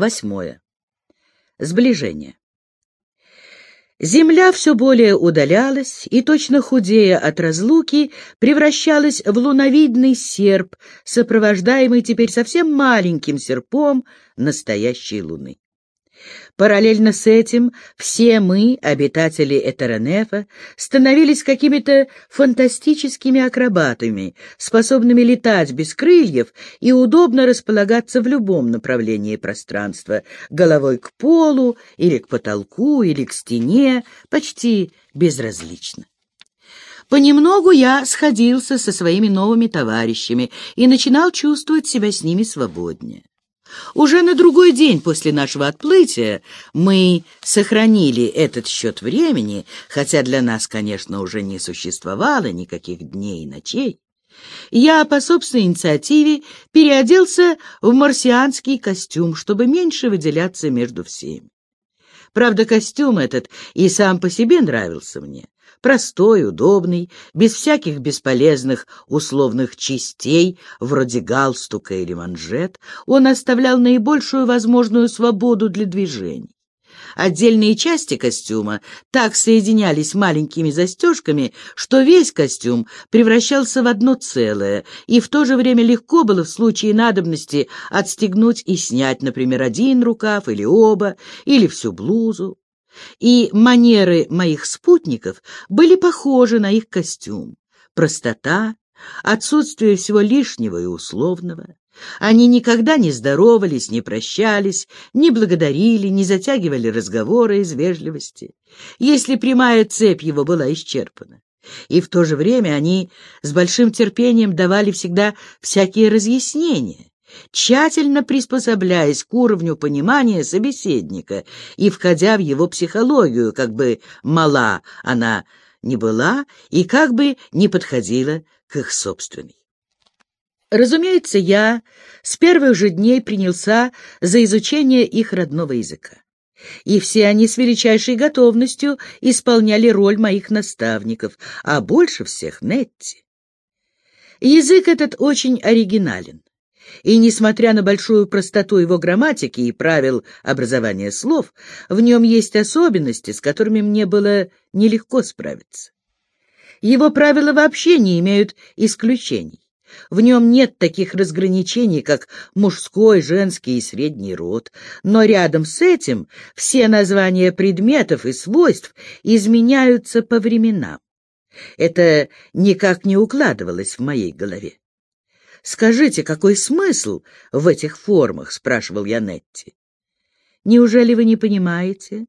Восьмое. Сближение. Земля все более удалялась, и, точно худея от разлуки, превращалась в луновидный серп, сопровождаемый теперь совсем маленьким серпом настоящей луны. Параллельно с этим все мы, обитатели Этеронефа, становились какими-то фантастическими акробатами, способными летать без крыльев и удобно располагаться в любом направлении пространства, головой к полу или к потолку или к стене, почти безразлично. Понемногу я сходился со своими новыми товарищами и начинал чувствовать себя с ними свободнее. Уже на другой день после нашего отплытия мы сохранили этот счет времени, хотя для нас, конечно, уже не существовало никаких дней и ночей. Я по собственной инициативе переоделся в марсианский костюм, чтобы меньше выделяться между всеми. Правда, костюм этот и сам по себе нравился мне. Простой, удобный, без всяких бесполезных условных частей, вроде галстука или манжет, он оставлял наибольшую возможную свободу для движений. Отдельные части костюма так соединялись маленькими застежками, что весь костюм превращался в одно целое, и в то же время легко было в случае надобности отстегнуть и снять, например, один рукав или оба, или всю блузу и манеры моих спутников были похожи на их костюм. Простота, отсутствие всего лишнего и условного. Они никогда не здоровались, не прощались, не благодарили, не затягивали разговоры из вежливости, если прямая цепь его была исчерпана. И в то же время они с большим терпением давали всегда всякие разъяснения, тщательно приспособляясь к уровню понимания собеседника и входя в его психологию, как бы мала она не была и как бы не подходила к их собственной. Разумеется, я с первых же дней принялся за изучение их родного языка. И все они с величайшей готовностью исполняли роль моих наставников, а больше всех Нетти. Язык этот очень оригинален и, несмотря на большую простоту его грамматики и правил образования слов, в нем есть особенности, с которыми мне было нелегко справиться. Его правила вообще не имеют исключений. В нем нет таких разграничений, как мужской, женский и средний род, но рядом с этим все названия предметов и свойств изменяются по временам. Это никак не укладывалось в моей голове. Скажите, какой смысл в этих формах? — спрашивал я Нетти. Неужели вы не понимаете?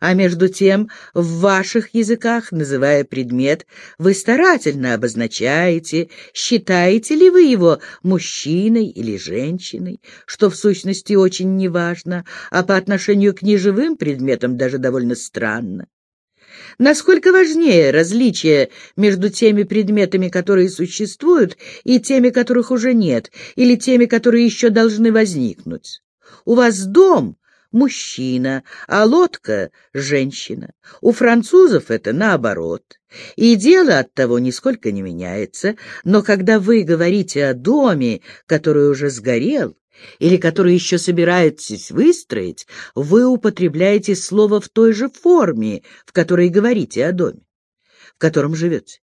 А между тем, в ваших языках, называя предмет, вы старательно обозначаете, считаете ли вы его мужчиной или женщиной, что в сущности очень неважно, а по отношению к неживым предметам даже довольно странно. Насколько важнее различие между теми предметами, которые существуют, и теми, которых уже нет, или теми, которые еще должны возникнуть? У вас дом — мужчина, а лодка — женщина. У французов это наоборот. И дело от того нисколько не меняется, но когда вы говорите о доме, который уже сгорел, или который еще собираетесь выстроить, вы употребляете слово в той же форме, в которой говорите о доме, в котором живете.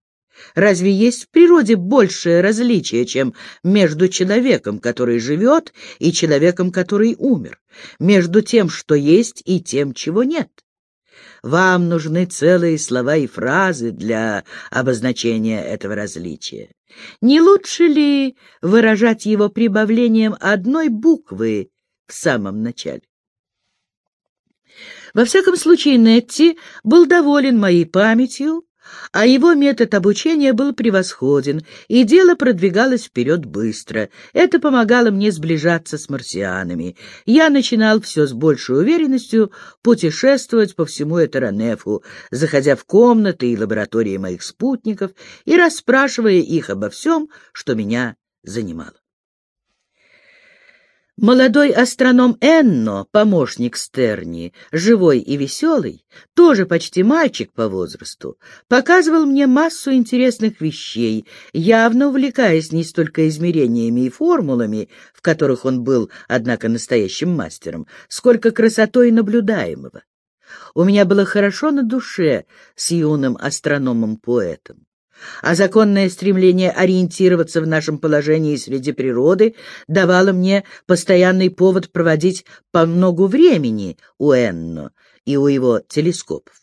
Разве есть в природе большее различие, чем между человеком, который живет, и человеком, который умер, между тем, что есть, и тем, чего нет? Вам нужны целые слова и фразы для обозначения этого различия. Не лучше ли выражать его прибавлением одной буквы в самом начале? Во всяком случае, Нетти был доволен моей памятью а его метод обучения был превосходен, и дело продвигалось вперед быстро. Это помогало мне сближаться с марсианами. Я начинал все с большей уверенностью путешествовать по всему Этеронефу, заходя в комнаты и лаборатории моих спутников и расспрашивая их обо всем, что меня занимало. Молодой астроном Энно, помощник Стерни, живой и веселый, тоже почти мальчик по возрасту, показывал мне массу интересных вещей, явно увлекаясь не столько измерениями и формулами, в которых он был, однако, настоящим мастером, сколько красотой наблюдаемого. У меня было хорошо на душе с юным астрономом-поэтом а законное стремление ориентироваться в нашем положении среди природы давало мне постоянный повод проводить по много времени у Энно и у его телескопов.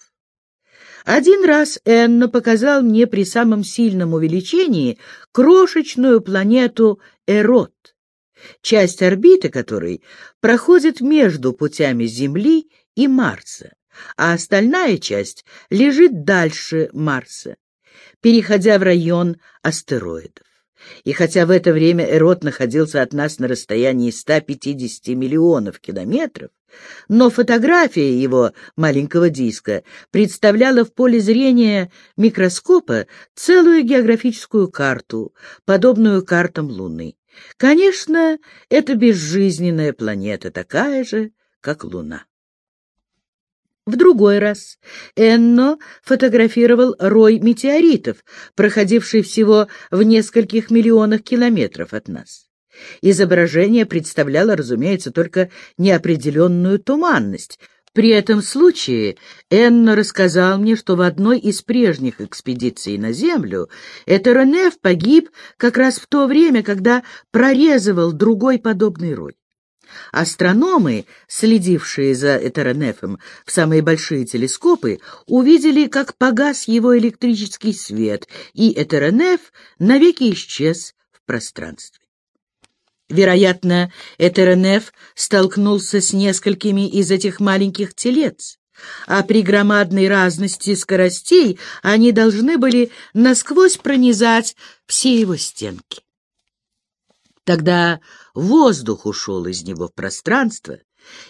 Один раз Энно показал мне при самом сильном увеличении крошечную планету Эрот, часть орбиты которой проходит между путями Земли и Марса, а остальная часть лежит дальше Марса переходя в район астероидов. И хотя в это время Эрот находился от нас на расстоянии 150 миллионов километров, но фотография его маленького диска представляла в поле зрения микроскопа целую географическую карту, подобную картам Луны. Конечно, это безжизненная планета, такая же, как Луна. В другой раз Энно фотографировал рой метеоритов, проходивший всего в нескольких миллионах километров от нас. Изображение представляло, разумеется, только неопределенную туманность. При этом случае Энно рассказал мне, что в одной из прежних экспедиций на Землю Этеронеф погиб как раз в то время, когда прорезывал другой подобный рой. Астрономы, следившие за Этеронефом в самые большие телескопы, увидели, как погас его электрический свет, и Этеронеф навеки исчез в пространстве. Вероятно, Этеронеф столкнулся с несколькими из этих маленьких телец, а при громадной разности скоростей они должны были насквозь пронизать все его стенки. Тогда воздух ушел из него в пространство,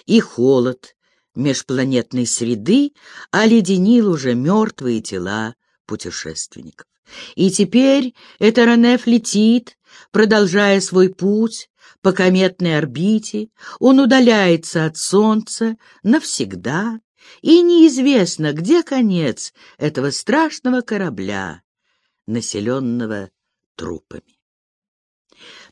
и холод межпланетной среды оледенил уже мертвые тела путешественников. И теперь Этеронеф летит, продолжая свой путь по кометной орбите, он удаляется от Солнца навсегда, и неизвестно, где конец этого страшного корабля, населенного трупами.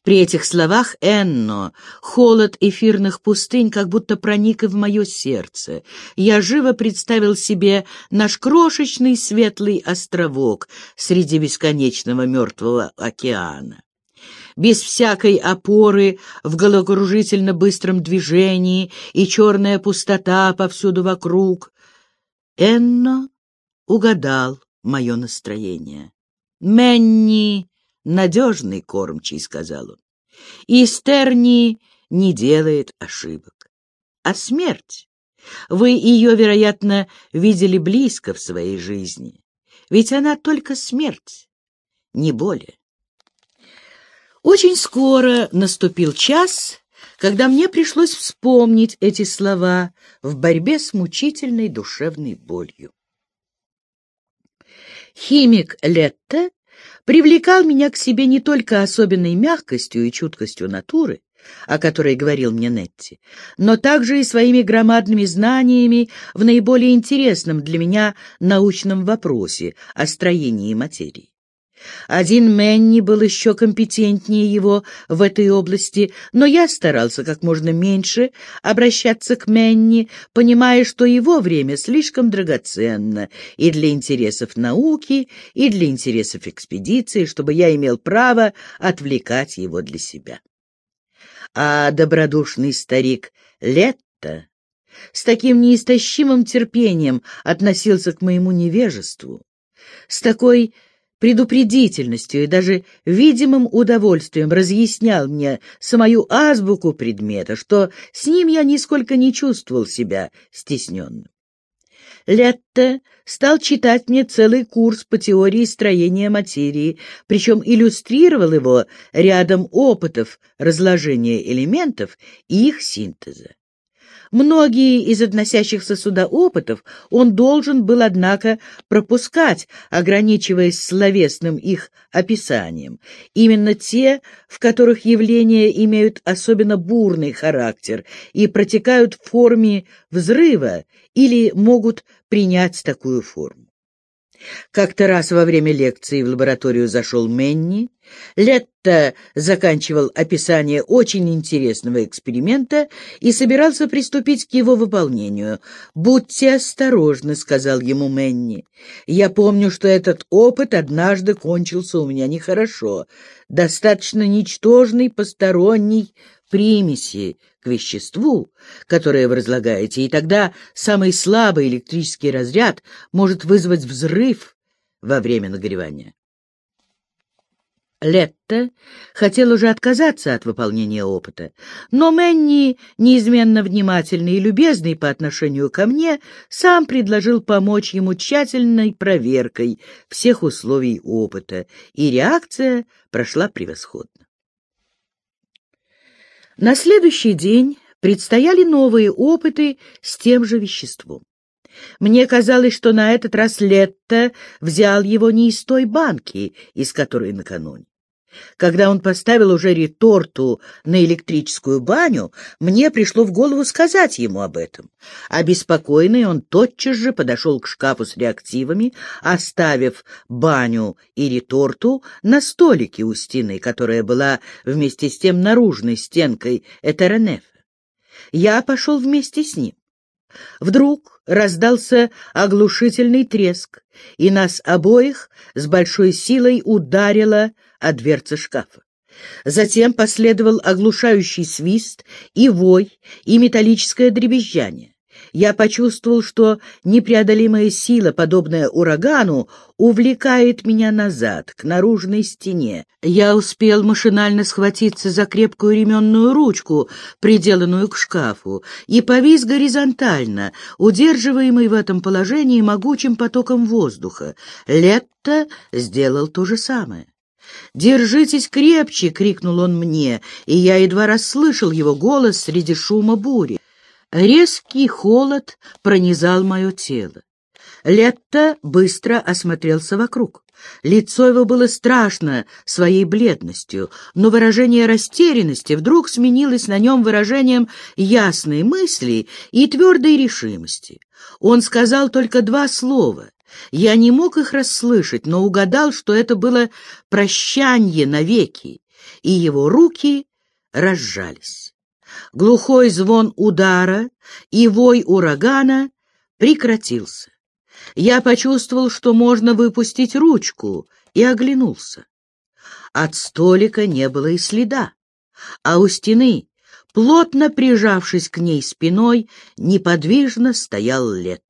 При этих словах Энно, холод эфирных пустынь как будто проник и в мое сердце. Я живо представил себе наш крошечный светлый островок среди бесконечного мертвого океана. Без всякой опоры в головокружительно быстром движении и черная пустота повсюду вокруг. Энно угадал мое настроение. Менни надежный кормчий, — сказал он. И Стерни не делает ошибок. А смерть? Вы ее, вероятно, видели близко в своей жизни. Ведь она только смерть, не более. Очень скоро наступил час, когда мне пришлось вспомнить эти слова в борьбе с мучительной душевной болью. Химик Летте привлекал меня к себе не только особенной мягкостью и чуткостью натуры, о которой говорил мне Нетти, но также и своими громадными знаниями в наиболее интересном для меня научном вопросе о строении материи. Один Мэнни был еще компетентнее его в этой области, но я старался как можно меньше обращаться к Мэнни, понимая, что его время слишком драгоценно и для интересов науки, и для интересов экспедиции, чтобы я имел право отвлекать его для себя. А добродушный старик Летто с таким неистощимым терпением относился к моему невежеству, с такой предупредительностью и даже видимым удовольствием разъяснял мне самую азбуку предмета, что с ним я нисколько не чувствовал себя стесненным. Летте стал читать мне целый курс по теории строения материи, причем иллюстрировал его рядом опытов разложения элементов и их синтеза. Многие из относящихся сюда опытов он должен был, однако, пропускать, ограничиваясь словесным их описанием. Именно те, в которых явления имеют особенно бурный характер и протекают в форме взрыва или могут принять такую форму. Как-то раз во время лекции в лабораторию зашел Менни. Летто заканчивал описание очень интересного эксперимента и собирался приступить к его выполнению. «Будьте осторожны», — сказал ему Менни. «Я помню, что этот опыт однажды кончился у меня нехорошо. Достаточно ничтожный посторонний примеси к веществу, которое вы разлагаете, и тогда самый слабый электрический разряд может вызвать взрыв во время нагревания. Летто хотел уже отказаться от выполнения опыта, но Мэнни, неизменно внимательный и любезный по отношению ко мне, сам предложил помочь ему тщательной проверкой всех условий опыта, и реакция прошла превосходно. На следующий день предстояли новые опыты с тем же веществом. Мне казалось, что на этот раз Летто взял его не из той банки, из которой накануне. Когда он поставил уже реторту на электрическую баню, мне пришло в голову сказать ему об этом. Обеспокоенный он тотчас же подошел к шкафу с реактивами, оставив баню и реторту на столике у стены, которая была вместе с тем наружной стенкой Этеренефа. Я пошел вместе с ним. Вдруг раздался оглушительный треск, и нас обоих с большой силой ударило о дверцы шкафа. Затем последовал оглушающий свист и вой, и металлическое дребезжание. Я почувствовал, что непреодолимая сила, подобная урагану, увлекает меня назад, к наружной стене. Я успел машинально схватиться за крепкую ременную ручку, приделанную к шкафу, и повис горизонтально, удерживаемый в этом положении могучим потоком воздуха. Летто сделал то же самое. «Держитесь крепче!» — крикнул он мне, и я едва расслышал его голос среди шума бури. Резкий холод пронизал мое тело. Летто быстро осмотрелся вокруг. Лицо его было страшно своей бледностью, но выражение растерянности вдруг сменилось на нем выражением ясной мысли и твердой решимости. Он сказал только два слова я не мог их расслышать, но угадал, что это было прощанье навеки, и его руки разжались. Глухой звон удара и вой урагана прекратился. Я почувствовал, что можно выпустить ручку, и оглянулся. От столика не было и следа, а у стены, плотно прижавшись к ней спиной, неподвижно стоял лет.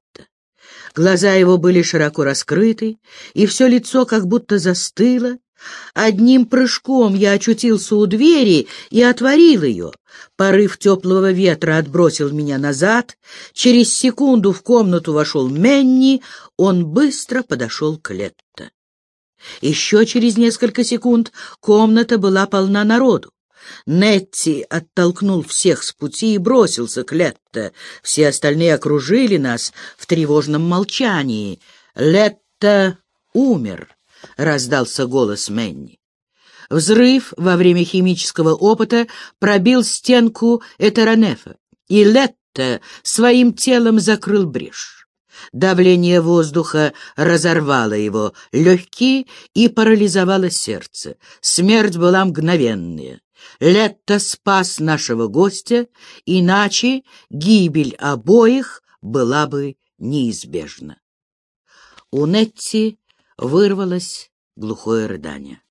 Глаза его были широко раскрыты, и все лицо как будто застыло. Одним прыжком я очутился у двери и отворил ее. Порыв теплого ветра отбросил меня назад. Через секунду в комнату вошел Менни. Он быстро подошел к Летто. Еще через несколько секунд комната была полна народу. Нетти оттолкнул всех с пути и бросился к Летто. Все остальные окружили нас в тревожном молчании. «Летто умер», — раздался голос Менни. Взрыв во время химического опыта пробил стенку Этеронефа, и Летто своим телом закрыл брешь. Давление воздуха разорвало его легкие и парализовало сердце. Смерть была мгновенная. Летто спас нашего гостя, иначе гибель обоих была бы неизбежна. У Нетти вырвалось глухое рыдание.